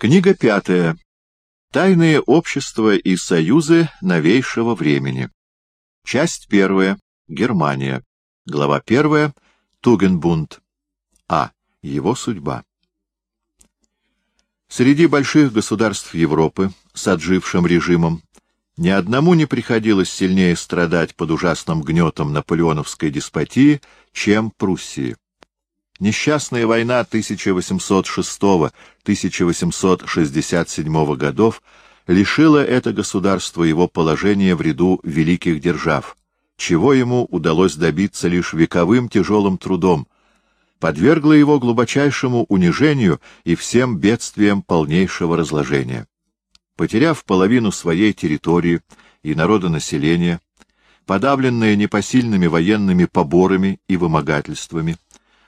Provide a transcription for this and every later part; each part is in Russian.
Книга пятая. Тайные общества и союзы новейшего времени. Часть первая. Германия. Глава первая. Тугенбунд. А. Его судьба. Среди больших государств Европы с отжившим режимом ни одному не приходилось сильнее страдать под ужасным гнетом наполеоновской деспотии, чем Пруссии. Несчастная война 1806-1867 годов лишила это государство его положения в ряду великих держав, чего ему удалось добиться лишь вековым тяжелым трудом, подвергла его глубочайшему унижению и всем бедствиям полнейшего разложения. Потеряв половину своей территории и народонаселения, подавленная непосильными военными поборами и вымогательствами,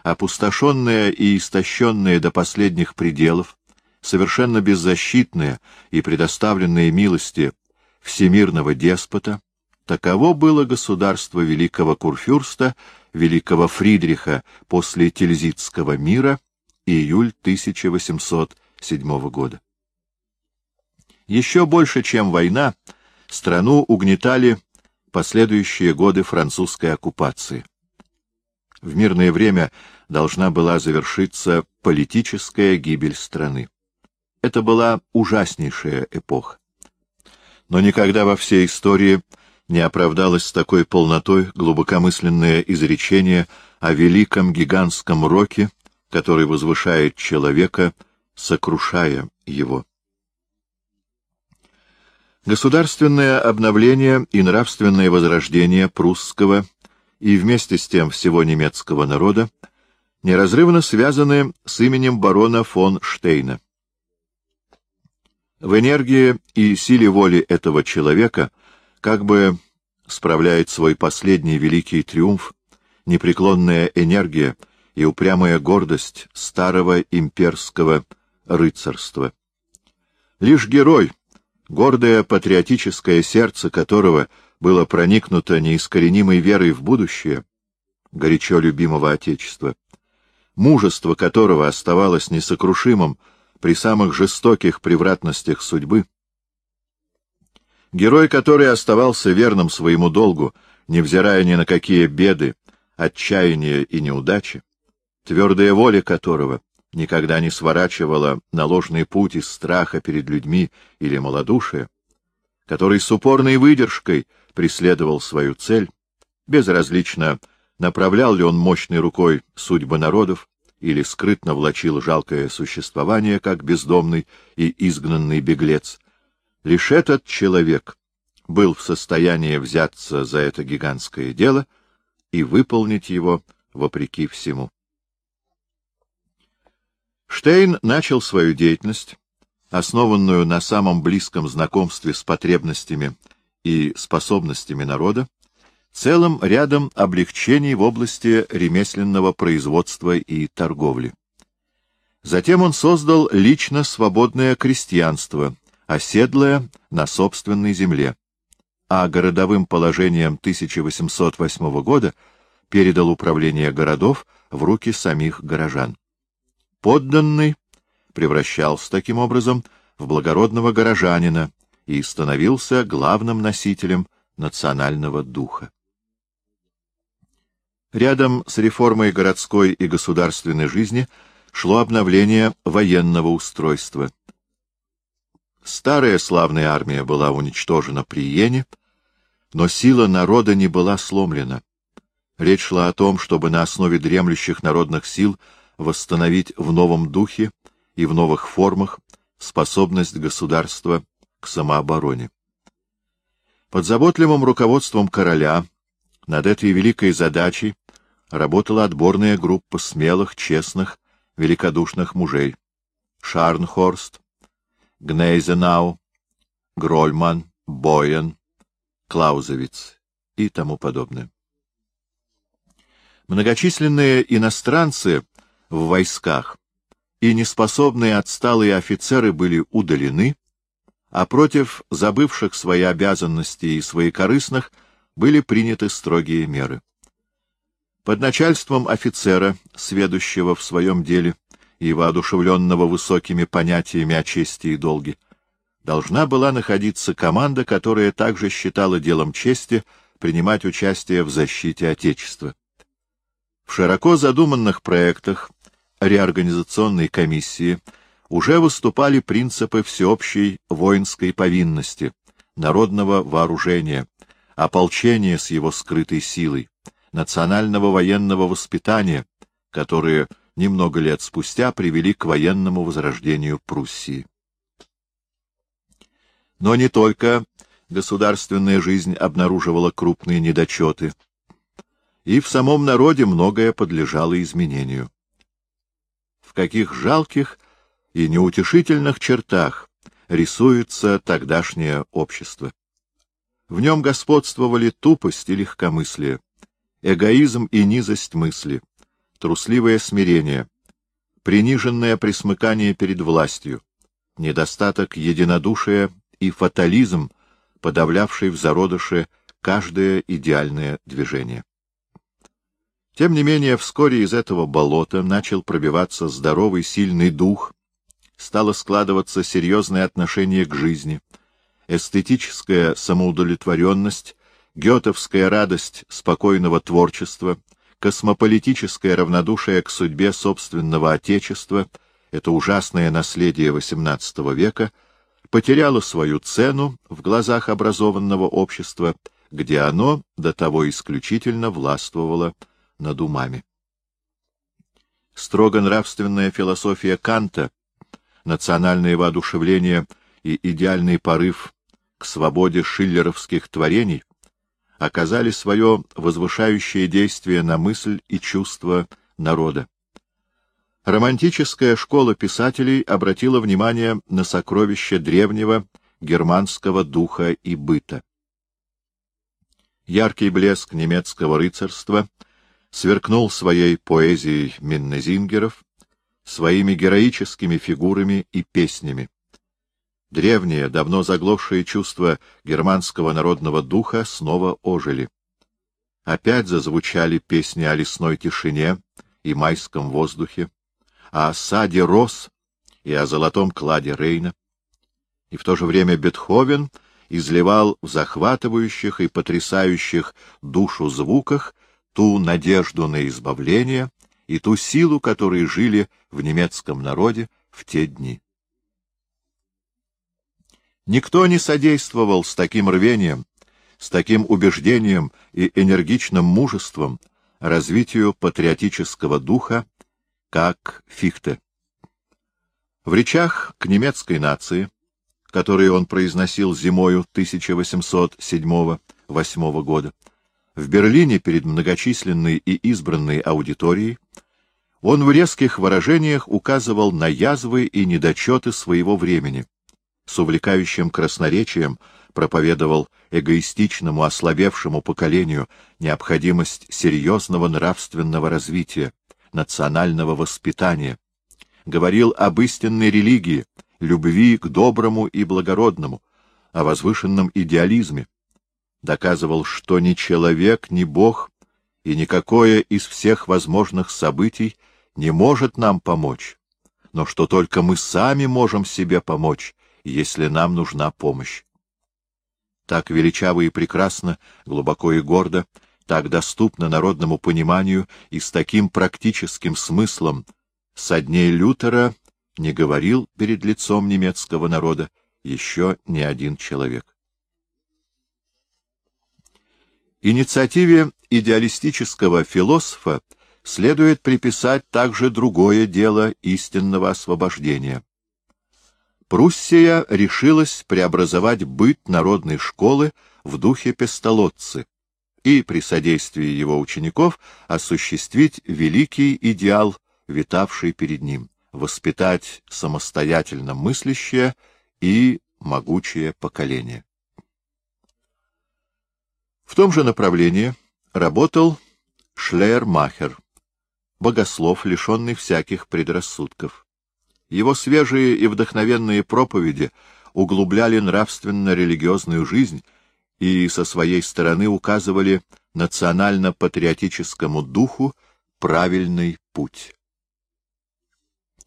опустошенная и истощенная до последних пределов, совершенно беззащитная и предоставленная милости всемирного деспота, таково было государство великого Курфюрста, великого Фридриха после Тильзитского мира, июль 1807 года. Еще больше, чем война, страну угнетали последующие годы французской оккупации. В мирное время должна была завершиться политическая гибель страны. Это была ужаснейшая эпоха. Но никогда во всей истории не оправдалось с такой полнотой глубокомысленное изречение о великом гигантском роке, который возвышает человека, сокрушая его. Государственное обновление и нравственное возрождение прусского и вместе с тем всего немецкого народа неразрывно связаны с именем барона фон Штейна. В энергии и силе воли этого человека как бы справляет свой последний великий триумф непреклонная энергия и упрямая гордость старого имперского рыцарства. Лишь герой, гордое патриотическое сердце которого было проникнуто неискоренимой верой в будущее, горячо любимого Отечества, мужество которого оставалось несокрушимым при самых жестоких превратностях судьбы, герой, который оставался верным своему долгу, невзирая ни на какие беды, отчаяния и неудачи, твердая воля которого никогда не сворачивала на ложный путь из страха перед людьми или малодушия, который с упорной выдержкой преследовал свою цель, безразлично направлял ли он мощной рукой судьбы народов или скрытно влачил жалкое существование, как бездомный и изгнанный беглец. Лишь этот человек был в состоянии взяться за это гигантское дело и выполнить его вопреки всему. Штейн начал свою деятельность, основанную на самом близком знакомстве с потребностями и способностями народа, целым рядом облегчений в области ремесленного производства и торговли. Затем он создал лично свободное крестьянство, оседлое на собственной земле, а городовым положением 1808 года передал управление городов в руки самих горожан. Подданный превращался таким образом в благородного горожанина и становился главным носителем национального духа. Рядом с реформой городской и государственной жизни шло обновление военного устройства. Старая славная армия была уничтожена при Йене, но сила народа не была сломлена. Речь шла о том, чтобы на основе дремлющих народных сил восстановить в новом духе и в новых формах способность государства к самообороне. Под заботливым руководством короля над этой великой задачей работала отборная группа смелых, честных, великодушных мужей. Шарнхорст, Гнейзенау, Грольман, Боен, Клаузевиц и тому подобное. Многочисленные иностранцы в войсках и неспособные отсталые офицеры были удалены, а против забывших свои обязанности и своекорыстных были приняты строгие меры. Под начальством офицера, сведущего в своем деле и воодушевленного высокими понятиями о чести и долге, должна была находиться команда, которая также считала делом чести принимать участие в защите Отечества. В широко задуманных проектах реорганизационной комиссии уже выступали принципы всеобщей воинской повинности, народного вооружения, ополчения с его скрытой силой, национального военного воспитания, которые немного лет спустя привели к военному возрождению Пруссии. Но не только государственная жизнь обнаруживала крупные недочеты, и в самом народе многое подлежало изменению. В каких жалких и неутешительных чертах рисуется тогдашнее общество. В нем господствовали тупость и легкомыслие, эгоизм и низость мысли, трусливое смирение, приниженное присмыкание перед властью, недостаток единодушия и фатализм, подавлявший в зародыше каждое идеальное движение. Тем не менее, вскоре из этого болота начал пробиваться здоровый, сильный дух, стало складываться серьезное отношение к жизни, эстетическая самоудовлетворенность, гетовская радость спокойного творчества, космополитическое равнодушие к судьбе собственного Отечества, это ужасное наследие XVIII века — потеряло свою цену в глазах образованного общества, где оно до того исключительно властвовало над умами. Строго нравственная философия Канта, национальное воодушевление и идеальный порыв к свободе шиллеровских творений оказали свое возвышающее действие на мысль и чувства народа. Романтическая школа писателей обратила внимание на сокровища древнего германского духа и быта. Яркий блеск немецкого рыцарства сверкнул своей поэзией Миннезингеров, своими героическими фигурами и песнями. Древние, давно заглохшие чувства германского народного духа снова ожили. Опять зазвучали песни о лесной тишине и майском воздухе, о осаде роз и о золотом кладе Рейна. И в то же время Бетховен изливал в захватывающих и потрясающих душу звуках ту надежду на избавление и ту силу, которой жили в немецком народе в те дни. Никто не содействовал с таким рвением, с таким убеждением и энергичным мужеством развитию патриотического духа как Фихте. В речах к немецкой нации, которые он произносил зимою 1807-1808 года, в Берлине перед многочисленной и избранной аудиторией, он в резких выражениях указывал на язвы и недочеты своего времени, с увлекающим красноречием проповедовал эгоистичному ослабевшему поколению необходимость серьезного нравственного развития, национального воспитания, говорил об истинной религии, любви к доброму и благородному, о возвышенном идеализме, доказывал, что ни человек, ни Бог и никакое из всех возможных событий не может нам помочь, но что только мы сами можем себе помочь, если нам нужна помощь. Так величаво и прекрасно, глубоко и гордо так доступно народному пониманию и с таким практическим смыслом, со дней Лютера не говорил перед лицом немецкого народа еще ни один человек. Инициативе идеалистического философа следует приписать также другое дело истинного освобождения. Пруссия решилась преобразовать быт народной школы в духе пестолотцы, и при содействии его учеников осуществить великий идеал, витавший перед ним, воспитать самостоятельно мыслящее и могучее поколение. В том же направлении работал Шлейермахер, богослов, лишенный всяких предрассудков. Его свежие и вдохновенные проповеди углубляли нравственно-религиозную жизнь и со своей стороны указывали национально-патриотическому духу правильный путь.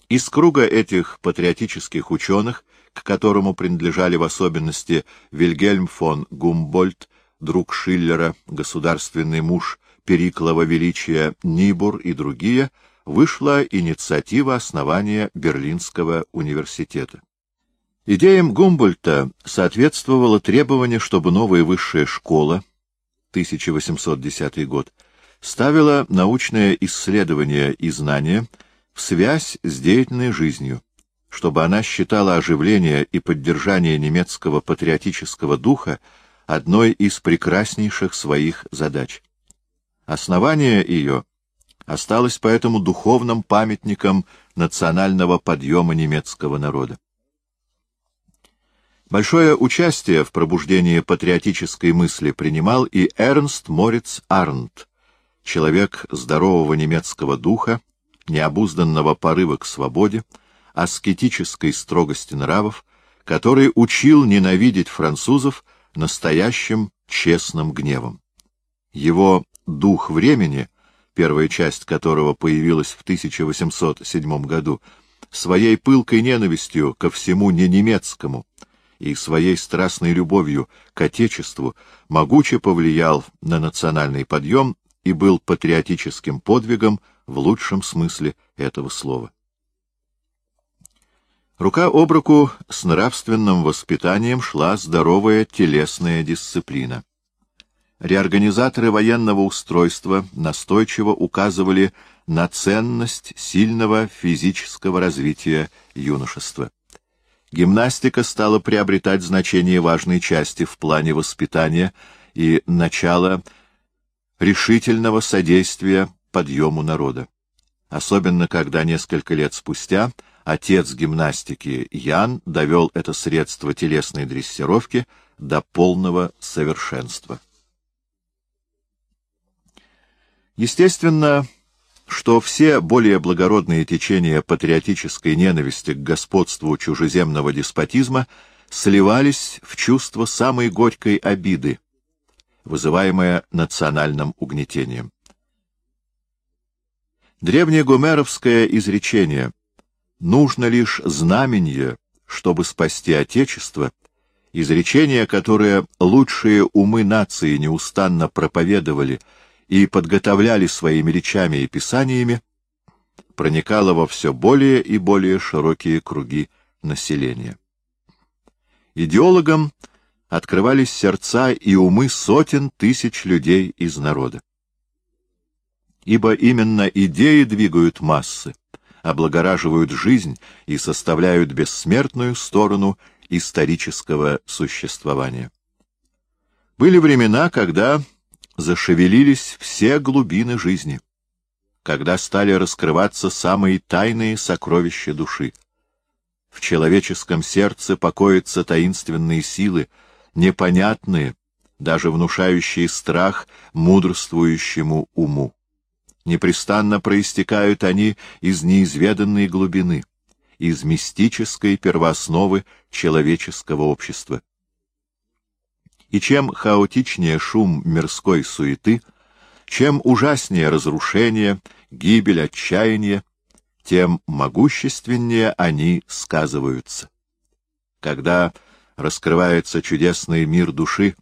Из круга этих патриотических ученых, к которому принадлежали в особенности Вильгельм фон Гумбольд, друг Шиллера, государственный муж Периклова величия Нибур и другие, вышла инициатива основания Берлинского университета. Идеям Гумбольта соответствовало требование, чтобы новая высшая школа, 1810 год, ставила научное исследование и знание в связь с деятельной жизнью, чтобы она считала оживление и поддержание немецкого патриотического духа одной из прекраснейших своих задач. Основание ее осталось поэтому духовным памятником национального подъема немецкого народа. Большое участие в пробуждении патриотической мысли принимал и Эрнст Мориц Арнт, человек здорового немецкого духа, необузданного порыва к свободе, аскетической строгости нравов, который учил ненавидеть французов настоящим честным гневом. Его «Дух времени», первая часть которого появилась в 1807 году, своей пылкой ненавистью ко всему ненемецкому и своей страстной любовью к Отечеству могуче повлиял на национальный подъем и был патриотическим подвигом в лучшем смысле этого слова. Рука об руку с нравственным воспитанием шла здоровая телесная дисциплина. Реорганизаторы военного устройства настойчиво указывали на ценность сильного физического развития юношества. Гимнастика стала приобретать значение важной части в плане воспитания и начала решительного содействия подъему народа. Особенно, когда несколько лет спустя отец гимнастики Ян довел это средство телесной дрессировки до полного совершенства. Естественно, что все более благородные течения патриотической ненависти к господству чужеземного деспотизма сливались в чувство самой горькой обиды, вызываемое национальным угнетением. Древнее гомеровское изречение «нужно лишь знаменье, чтобы спасти Отечество», изречение, которое лучшие умы нации неустанно проповедовали и подготовляли своими речами и писаниями, проникало во все более и более широкие круги населения. Идеологам открывались сердца и умы сотен тысяч людей из народа. Ибо именно идеи двигают массы, облагораживают жизнь и составляют бессмертную сторону исторического существования. Были времена, когда зашевелились все глубины жизни, когда стали раскрываться самые тайные сокровища души. В человеческом сердце покоятся таинственные силы, непонятные, даже внушающие страх мудрствующему уму. Непрестанно проистекают они из неизведанной глубины, из мистической первоосновы человеческого общества. И чем хаотичнее шум мирской суеты, чем ужаснее разрушение, гибель, отчаяние, тем могущественнее они сказываются. Когда раскрывается чудесный мир души,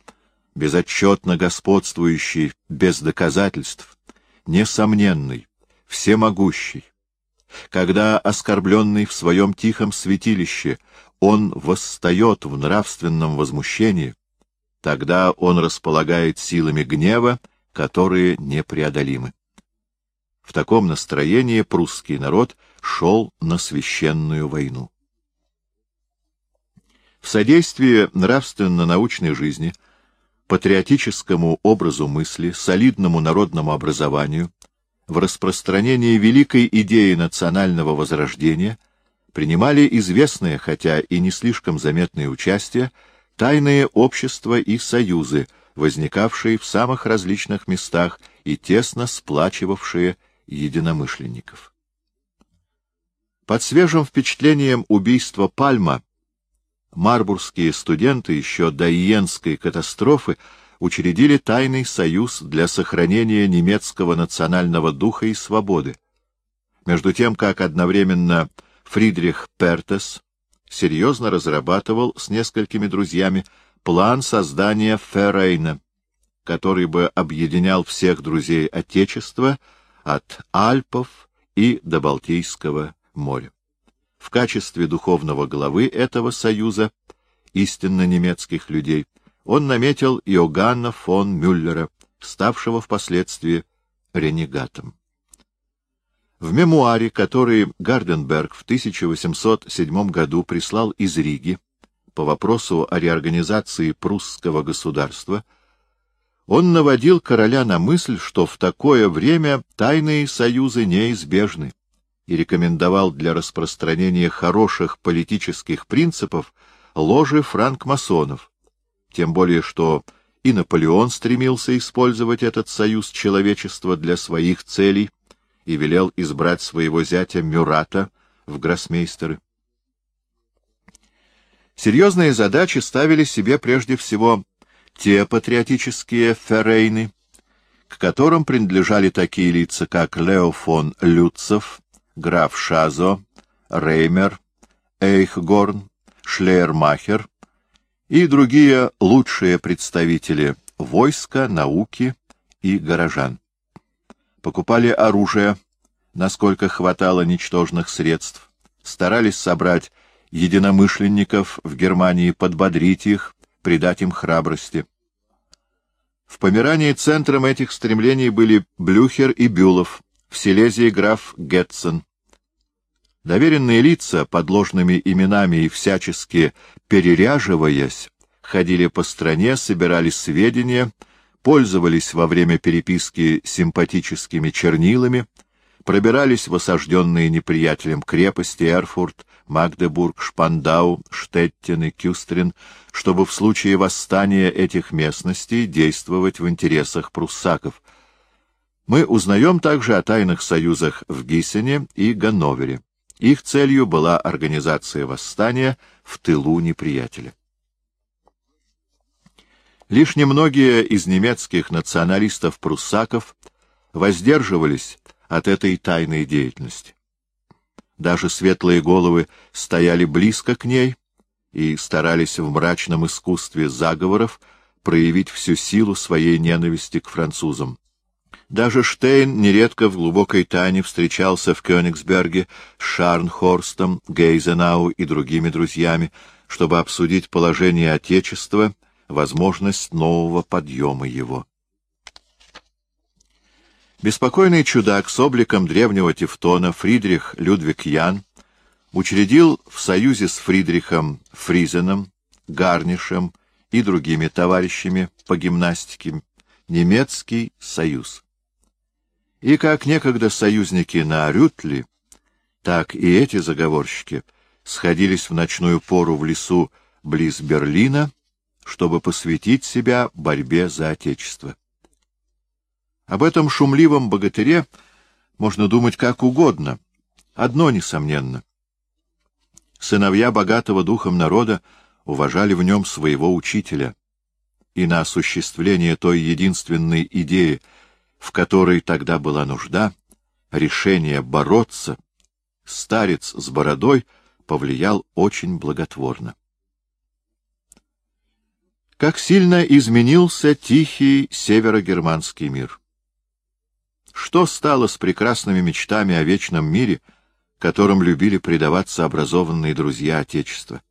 безотчетно господствующий, без доказательств, несомненный, всемогущий, когда, оскорбленный в своем тихом святилище, он восстает в нравственном возмущении, Тогда он располагает силами гнева, которые непреодолимы. В таком настроении прусский народ шел на священную войну. В содействии нравственно-научной жизни, патриотическому образу мысли, солидному народному образованию, в распространении великой идеи национального возрождения принимали известное, хотя и не слишком заметное участие тайные общества и союзы, возникавшие в самых различных местах и тесно сплачивавшие единомышленников. Под свежим впечатлением убийства Пальма марбургские студенты еще до Иенской катастрофы учредили тайный союз для сохранения немецкого национального духа и свободы, между тем как одновременно Фридрих Пертес серьезно разрабатывал с несколькими друзьями план создания Феррейна, который бы объединял всех друзей Отечества от Альпов и до Балтийского моря. В качестве духовного главы этого союза истинно немецких людей он наметил Иоганна фон Мюллера, ставшего впоследствии ренегатом. В мемуаре, который Гарденберг в 1807 году прислал из Риги по вопросу о реорганизации прусского государства, он наводил короля на мысль, что в такое время тайные союзы неизбежны, и рекомендовал для распространения хороших политических принципов ложи франкмасонов, тем более что и Наполеон стремился использовать этот союз человечества для своих целей, и велел избрать своего зятя Мюрата в гроссмейстеры. Серьезные задачи ставили себе прежде всего те патриотические феррейны, к которым принадлежали такие лица, как Лео фон Люцев, граф Шазо, Реймер, Эйхгорн, Шлейермахер и другие лучшие представители войска, науки и горожан. Покупали оружие, насколько хватало ничтожных средств, старались собрать единомышленников в Германии, подбодрить их, придать им храбрости. В Померании центром этих стремлений были Блюхер и Бюлов, в Силезии граф Гетцен. Доверенные лица, под ложными именами и всячески переряживаясь, ходили по стране, собирали сведения, пользовались во время переписки симпатическими чернилами, пробирались в осажденные неприятелем крепости Эрфурт, Магдебург, Шпандау, Штеттин и Кюстрин, чтобы в случае восстания этих местностей действовать в интересах пруссаков. Мы узнаем также о тайных союзах в Гиссене и Ганновере. Их целью была организация восстания в тылу неприятеля. Лишь немногие из немецких националистов-пруссаков воздерживались от этой тайной деятельности. Даже светлые головы стояли близко к ней и старались в мрачном искусстве заговоров проявить всю силу своей ненависти к французам. Даже Штейн нередко в глубокой тайне встречался в Кёнигсберге с Шарнхорстом, Гейзенау и другими друзьями, чтобы обсудить положение Отечества возможность нового подъема его. Беспокойный чудак с обликом древнего Тевтона Фридрих Людвиг Ян учредил в союзе с Фридрихом Фризеном, Гарнишем и другими товарищами по гимнастике немецкий союз. И как некогда союзники на Рютли, так и эти заговорщики сходились в ночную пору в лесу близ Берлина чтобы посвятить себя борьбе за Отечество. Об этом шумливом богатыре можно думать как угодно. Одно несомненно. Сыновья богатого духом народа уважали в нем своего учителя, и на осуществление той единственной идеи, в которой тогда была нужда, решение бороться, старец с бородой повлиял очень благотворно. Как сильно изменился тихий северогерманский мир! Что стало с прекрасными мечтами о вечном мире, которым любили предаваться образованные друзья Отечества?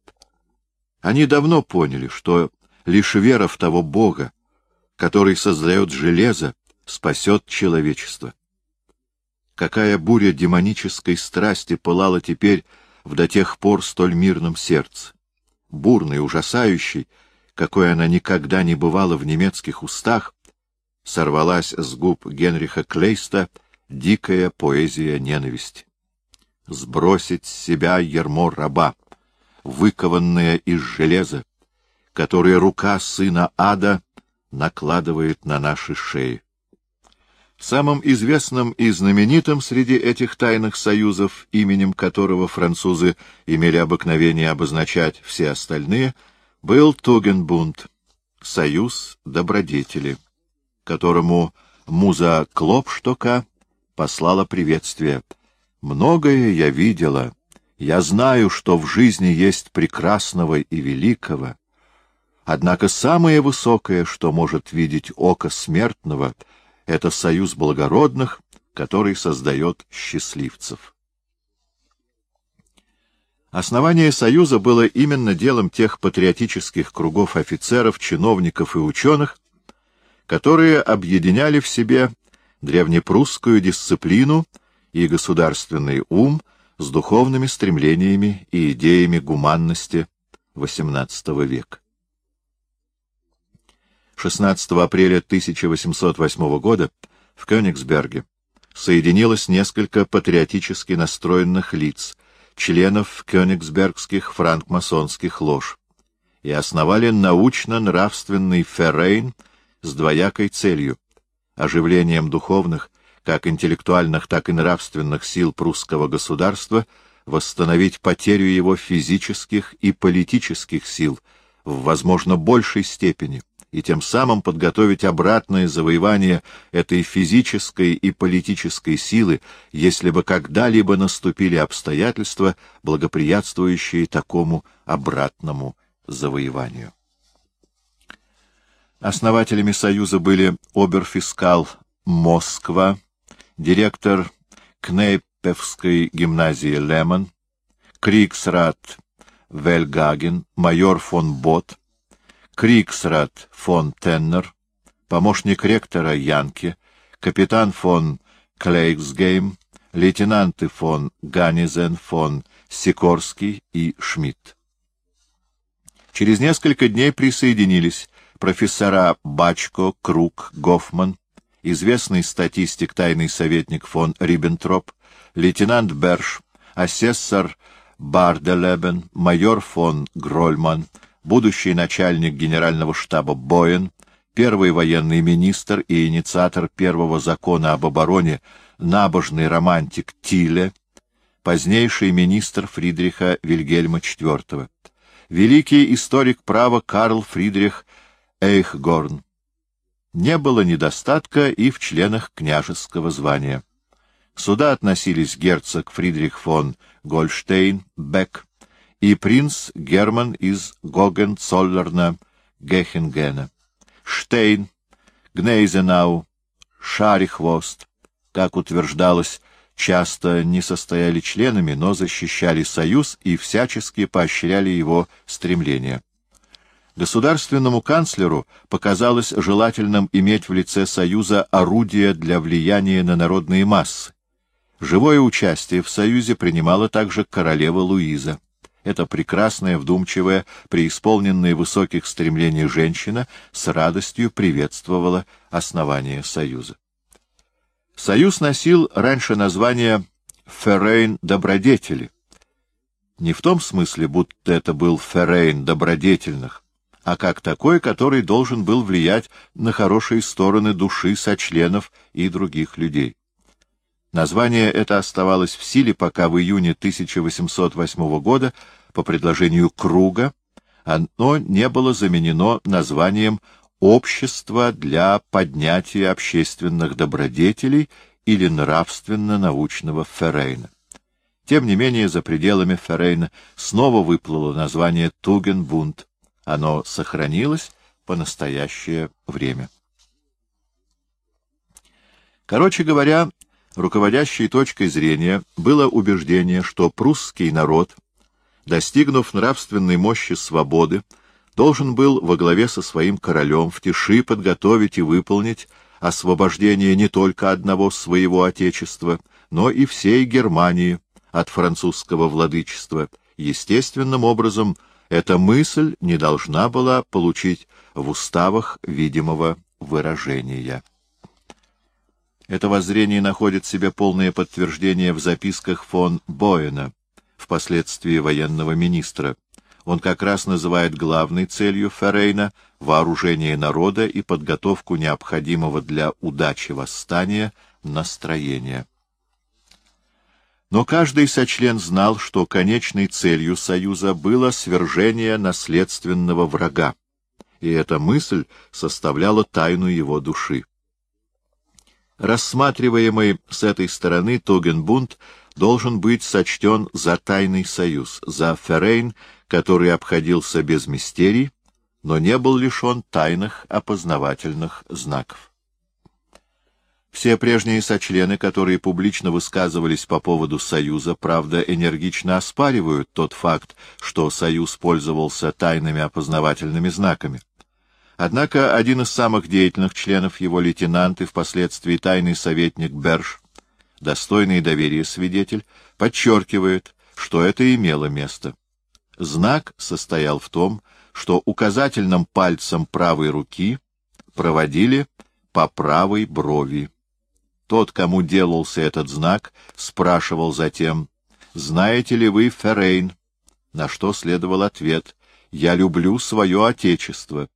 Они давно поняли, что лишь вера в того Бога, который создает железо, спасет человечество. Какая буря демонической страсти пылала теперь в до тех пор столь мирном сердце! Бурный, ужасающий, какой она никогда не бывала в немецких устах, сорвалась с губ Генриха Клейста дикая поэзия ненависти. Сбросить с себя ермо раба, выкованное из железа, которое рука сына ада накладывает на наши шеи. Самым известным и знаменитым среди этих тайных союзов, именем которого французы имели обыкновение обозначать все остальные — был Тугенбунд, союз добродетели, которому муза Клопштока послала приветствие. «Многое я видела, Я знаю, что в жизни есть прекрасного и великого, однако самое высокое, что может видеть око смертного, — это союз благородных, который создает счастливцев. Основание Союза было именно делом тех патриотических кругов офицеров, чиновников и ученых, которые объединяли в себе древнепрусскую дисциплину и государственный ум с духовными стремлениями и идеями гуманности XVIII века. 16 апреля 1808 года в Кёнигсберге соединилось несколько патриотически настроенных лиц, членов кёнигсбергских франкмасонских лож, и основали научно-нравственный Феррейн с двоякой целью — оживлением духовных, как интеллектуальных, так и нравственных сил прусского государства, восстановить потерю его физических и политических сил в, возможно, большей степени — и тем самым подготовить обратное завоевание этой физической и политической силы, если бы когда-либо наступили обстоятельства, благоприятствующие такому обратному завоеванию. Основателями Союза были оберфискал Москва, директор Кнейпевской гимназии Лемон, кригсрат Вельгаген, майор фон Бот, кригсрат фон Теннер, помощник ректора Янке, капитан фон Клейксгейм, лейтенанты фон Ганнизен, фон Сикорский и Шмидт. Через несколько дней присоединились профессора Бачко, Круг, Гофман, известный статистик, тайный советник фон Риббентроп, лейтенант Берш, асессор Барделебен, майор фон Грольман, будущий начальник генерального штаба Боен, первый военный министр и инициатор первого закона об обороне, набожный романтик Тиле, позднейший министр Фридриха Вильгельма IV, великий историк права Карл Фридрих Эйхгорн. Не было недостатка и в членах княжеского звания. Сюда относились герцог Фридрих фон Гольштейн, Бек, и принц Герман из Гогенцоллерна-Гехенгена, Штейн, Гнейзенау, Шарихвост, как утверждалось, часто не состояли членами, но защищали союз и всячески поощряли его стремления. Государственному канцлеру показалось желательным иметь в лице Союза орудие для влияния на народные массы. Живое участие в Союзе принимала также королева Луиза. Эта прекрасная, вдумчивая, преисполненная высоких стремлений женщина с радостью приветствовала основание Союза. Союз носил раньше название «Феррейн добродетели». Не в том смысле, будто это был Феррейн добродетельных, а как такой, который должен был влиять на хорошие стороны души сочленов и других людей. Название это оставалось в силе, пока в июне 1808 года, по предложению Круга, оно не было заменено названием «Общество для поднятия общественных добродетелей» или «Нравственно-научного Феррейна». Тем не менее, за пределами Феррейна снова выплыло название Тугенбунд. Оно сохранилось по настоящее время. Короче говоря, Руководящей точкой зрения было убеждение, что прусский народ, достигнув нравственной мощи свободы, должен был во главе со своим королем в тиши подготовить и выполнить освобождение не только одного своего отечества, но и всей Германии от французского владычества. Естественным образом, эта мысль не должна была получить в уставах видимого выражения. Это воззрение находит себе полное подтверждение в записках фон Боэна, впоследствии военного министра. Он как раз называет главной целью Феррейна вооружение народа и подготовку необходимого для удачи восстания настроения. Но каждый сочлен знал, что конечной целью Союза было свержение наследственного врага, и эта мысль составляла тайну его души. Рассматриваемый с этой стороны Тогенбунд должен быть сочтен за тайный союз, за Феррейн, который обходился без мистерий, но не был лишен тайных опознавательных знаков. Все прежние сочлены, которые публично высказывались по поводу Союза, правда, энергично оспаривают тот факт, что Союз пользовался тайными опознавательными знаками. Однако один из самых деятельных членов его лейтенант и впоследствии тайный советник Берж, достойный доверия свидетель, подчеркивает, что это имело место. Знак состоял в том, что указательным пальцем правой руки проводили по правой брови. Тот, кому делался этот знак, спрашивал затем, «Знаете ли вы Феррейн?» На что следовал ответ, «Я люблю свое отечество».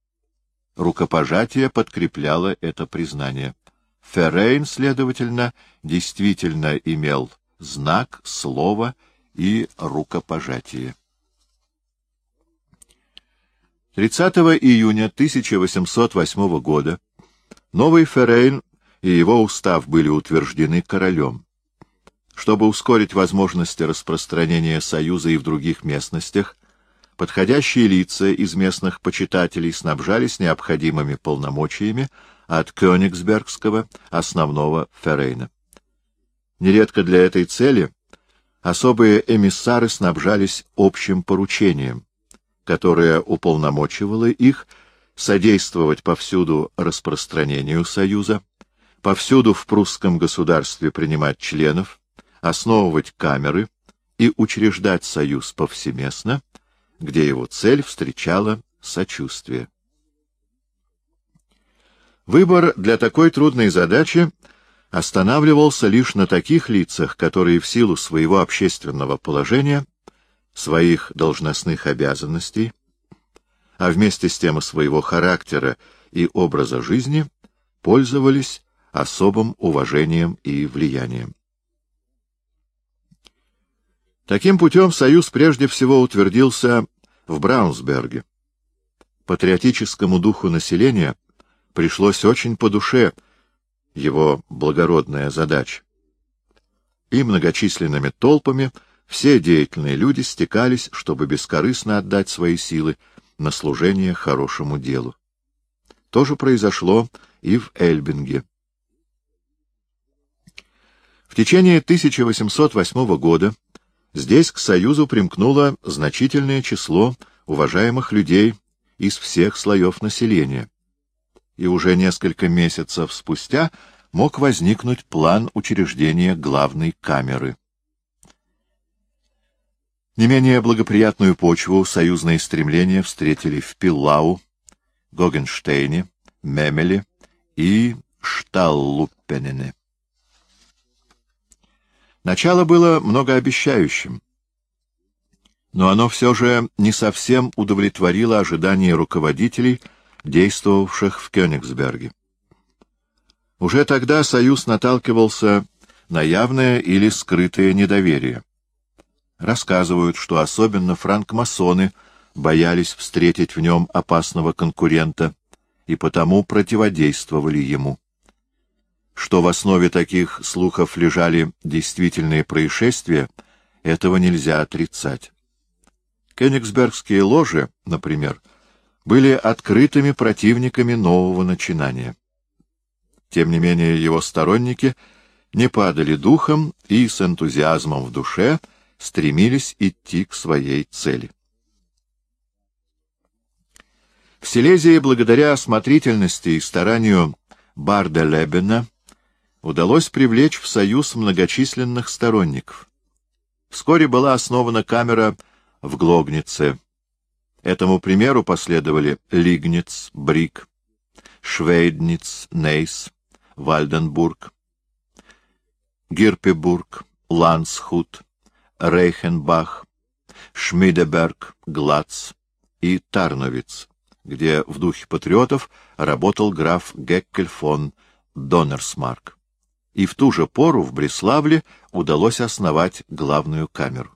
Рукопожатие подкрепляло это признание. Феррейн, следовательно, действительно имел знак, слово и рукопожатие. 30 июня 1808 года новый Феррейн и его устав были утверждены королем. Чтобы ускорить возможности распространения Союза и в других местностях, подходящие лица из местных почитателей снабжались необходимыми полномочиями от Кёнигсбергского основного Феррейна. Нередко для этой цели особые эмиссары снабжались общим поручением, которое уполномочивало их содействовать повсюду распространению Союза, повсюду в прусском государстве принимать членов, основывать камеры и учреждать союз повсеместно, где его цель встречала сочувствие. Выбор для такой трудной задачи останавливался лишь на таких лицах, которые в силу своего общественного положения, своих должностных обязанностей, а вместе с тем и своего характера и образа жизни, пользовались особым уважением и влиянием. Таким путем союз прежде всего утвердился в Браунсберге. Патриотическому духу населения пришлось очень по душе его благородная задача. И многочисленными толпами все деятельные люди стекались, чтобы бескорыстно отдать свои силы на служение хорошему делу. То же произошло и в Эльбинге. В течение 1808 года здесь к Союзу примкнуло значительное число уважаемых людей из всех слоев населения. И уже несколько месяцев спустя мог возникнуть план учреждения главной камеры. Не менее благоприятную почву союзные стремления встретили в Пиллау, Гогенштейне, Мемеле и Шталлуппенене. Начало было многообещающим, но оно все же не совсем удовлетворило ожидания руководителей, действовавших в Кёнигсберге. Уже тогда Союз наталкивался на явное или скрытое недоверие. Рассказывают, что особенно франкмасоны боялись встретить в нем опасного конкурента и потому противодействовали ему что в основе таких слухов лежали действительные происшествия, этого нельзя отрицать. Кёнигсбергские ложи, например, были открытыми противниками нового начинания. Тем не менее его сторонники не падали духом и с энтузиазмом в душе стремились идти к своей цели. В Силезии, благодаря осмотрительности и старанию Барда Лебена, удалось привлечь в союз многочисленных сторонников. Вскоре была основана камера в Глогнице. Этому примеру последовали Лигниц, Брик, Швейдниц, Нейс, Вальденбург, Гирпебург, Лансхут, Рейхенбах, Шмидеберг, Глац и Тарновиц, где в духе патриотов работал граф Геккель фон Доннерсмарк и в ту же пору в Бреславле удалось основать главную камеру.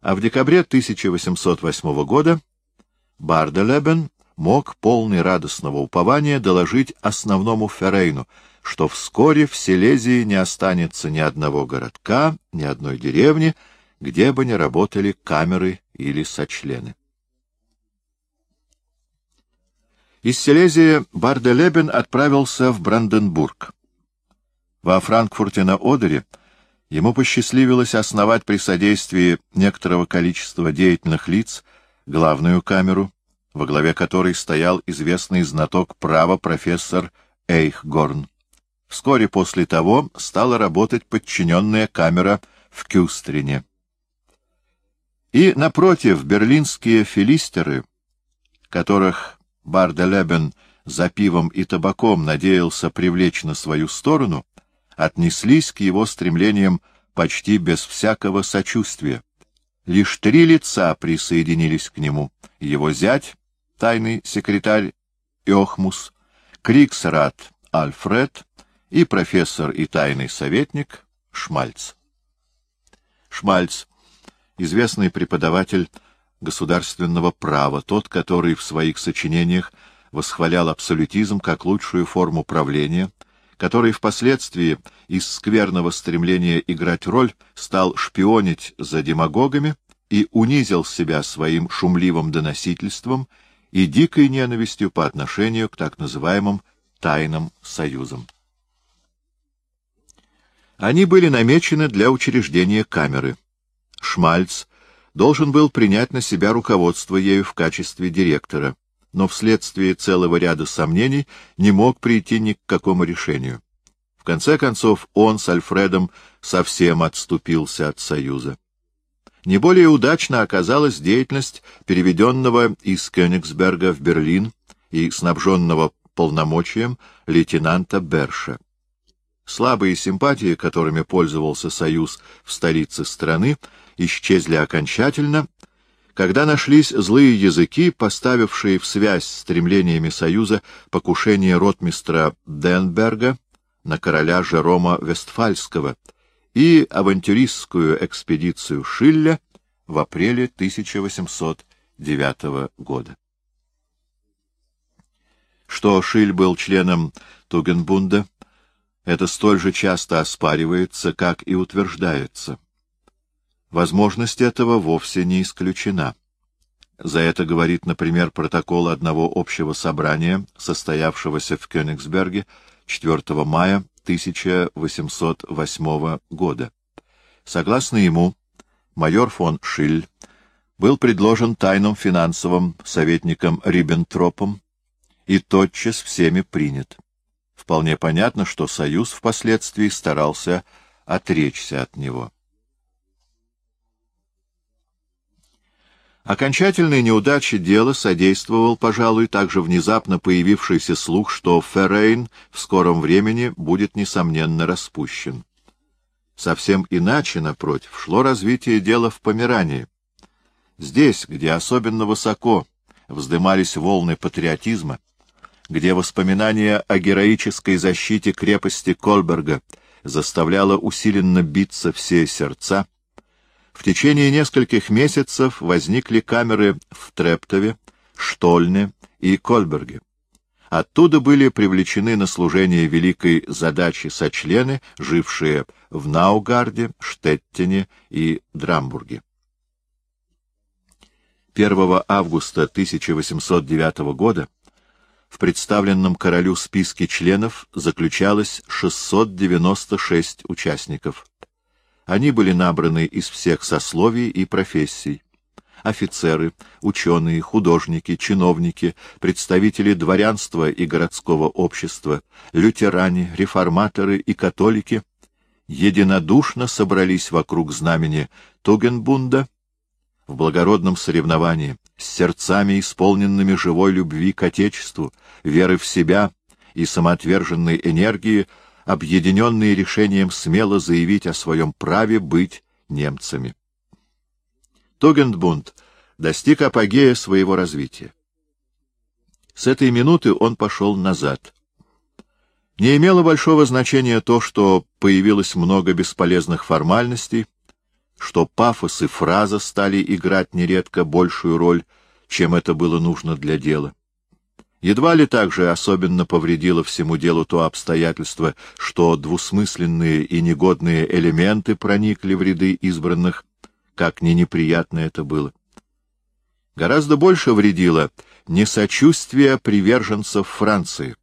А в декабре 1808 года Барделебен мог полный радостного упования доложить основному Феррейну, что вскоре в Силезии не останется ни одного городка, ни одной деревни, где бы не работали камеры или сочлены. Из Силезии Барделебен отправился в Бранденбург. Во Франкфурте на Одере ему посчастливилось основать при содействии некоторого количества деятельных лиц главную камеру, во главе которой стоял известный знаток права профессор Эйхгорн. Вскоре после того стала работать подчиненная камера в Кюстрине. И, напротив, берлинские филистеры, которых Барделебен за пивом и табаком надеялся привлечь на свою сторону, отнеслись к его стремлениям почти без всякого сочувствия. Лишь три лица присоединились к нему — его зять, тайный секретарь Иохмус, Криксрат Альфред и профессор и тайный советник Шмальц. Шмальц — известный преподаватель государственного права, тот, который в своих сочинениях восхвалял абсолютизм как лучшую форму правления, который впоследствии из скверного стремления играть роль стал шпионить за демагогами и унизил себя своим шумливым доносительством и дикой ненавистью по отношению к так называемым тайным союзам. Они были намечены для учреждения камеры. Шмальц должен был принять на себя руководство ею в качестве директора, но вследствие целого ряда сомнений не мог прийти ни к какому решению. В конце концов, он с Альфредом совсем отступился от Союза. Не более удачно оказалась деятельность переведенного из Кёнигсберга в Берлин и снабженного полномочием лейтенанта Берша. Слабые симпатии, которыми пользовался Союз в столице страны, исчезли окончательно, когда нашлись злые языки, поставившие в связь стремлениями Союза покушение ротмистра Денберга на короля Жерома Вестфальского и авантюристскую экспедицию Шилля в апреле 1809 года. Что Шиль был членом Тугенбунда, это столь же часто оспаривается, как и утверждается. Возможность этого вовсе не исключена. За это говорит, например, протокол одного общего собрания, состоявшегося в Кёнигсберге 4 мая 1808 года. Согласно ему, майор фон Шиль был предложен тайным финансовым советником Риббентропом и тотчас всеми принят. Вполне понятно, что Союз впоследствии старался отречься от него. Окончательной неудаче дела содействовал, пожалуй, также внезапно появившийся слух, что Феррейн в скором времени будет, несомненно, распущен. Совсем иначе, напротив, шло развитие дела в Померании. Здесь, где особенно высоко вздымались волны патриотизма, где воспоминание о героической защите крепости Кольберга заставляло усиленно биться все сердца, в течение нескольких месяцев возникли камеры в Трептове, Штольне и Кольберге. Оттуда были привлечены на служение великой задачи сочлены, жившие в Наугарде, Штеттине и Драмбурге. 1 августа 1809 года в представленном королю списке членов заключалось 696 участников. Они были набраны из всех сословий и профессий. Офицеры, ученые, художники, чиновники, представители дворянства и городского общества, лютеране, реформаторы и католики единодушно собрались вокруг знамени Тугенбунда в благородном соревновании, с сердцами, исполненными живой любви к Отечеству, веры в себя и самоотверженной энергии, объединенные решением смело заявить о своем праве быть немцами. Тугендбунд достиг апогея своего развития. С этой минуты он пошел назад. Не имело большого значения то, что появилось много бесполезных формальностей, что пафос и фраза стали играть нередко большую роль, чем это было нужно для дела. Едва ли также особенно повредило всему делу то обстоятельство, что двусмысленные и негодные элементы проникли в ряды избранных, как ни неприятно это было. Гораздо больше вредило несочувствие приверженцев Франции.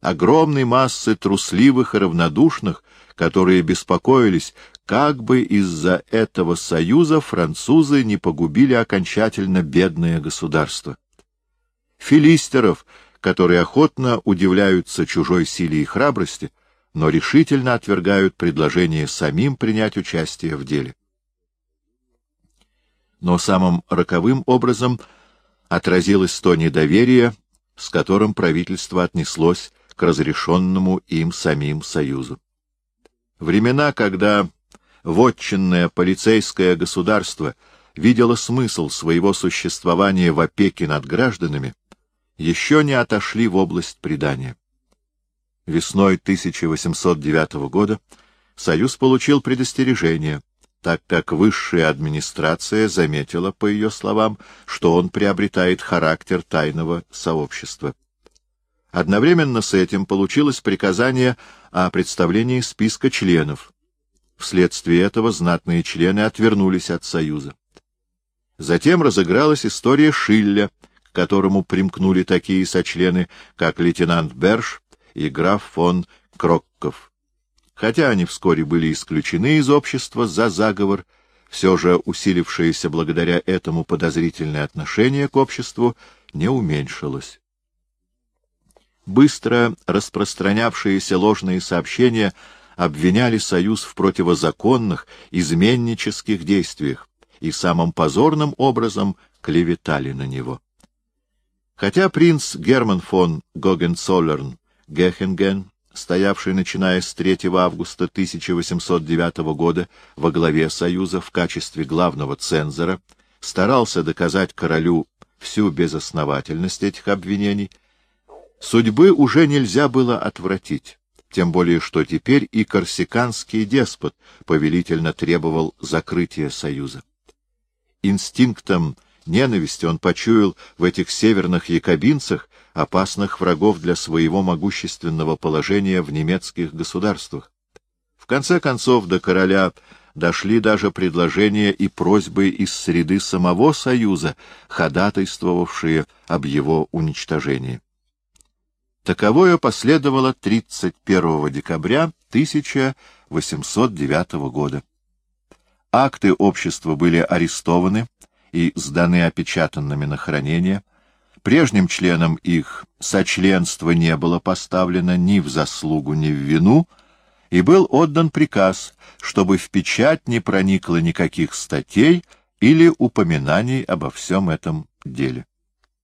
Огромной массы трусливых и равнодушных, которые беспокоились, как бы из-за этого союза французы не погубили окончательно бедное государство филистеров, которые охотно удивляются чужой силе и храбрости, но решительно отвергают предложение самим принять участие в деле. Но самым роковым образом отразилось то недоверие, с которым правительство отнеслось к разрешенному им самим союзу. Времена, когда вотчинное полицейское государство видело смысл своего существования в опеке над гражданами, еще не отошли в область предания. Весной 1809 года Союз получил предостережение, так как высшая администрация заметила, по ее словам, что он приобретает характер тайного сообщества. Одновременно с этим получилось приказание о представлении списка членов. Вследствие этого знатные члены отвернулись от Союза. Затем разыгралась история Шилля, к которому примкнули такие сочлены, как лейтенант Берш и граф фон Крокков. Хотя они вскоре были исключены из общества за заговор, все же усилившееся благодаря этому подозрительное отношение к обществу не уменьшилось. Быстро распространявшиеся ложные сообщения обвиняли Союз в противозаконных, изменнических действиях и самым позорным образом клеветали на него. Хотя принц Герман фон Гогенцоллерн Гехенген, стоявший начиная с 3 августа 1809 года во главе Союза в качестве главного цензора, старался доказать королю всю безосновательность этих обвинений, судьбы уже нельзя было отвратить, тем более что теперь и корсиканский деспот повелительно требовал закрытия Союза. Инстинктом ненависти он почуял в этих северных якобинцах опасных врагов для своего могущественного положения в немецких государствах. В конце концов до короля дошли даже предложения и просьбы из среды самого Союза, ходатайствовавшие об его уничтожении. Таковое последовало 31 декабря 1809 года. Акты общества были арестованы, и сданы опечатанными на хранение. Прежним членам их сочленство не было поставлено ни в заслугу, ни в вину, и был отдан приказ, чтобы в печать не проникло никаких статей или упоминаний обо всем этом деле.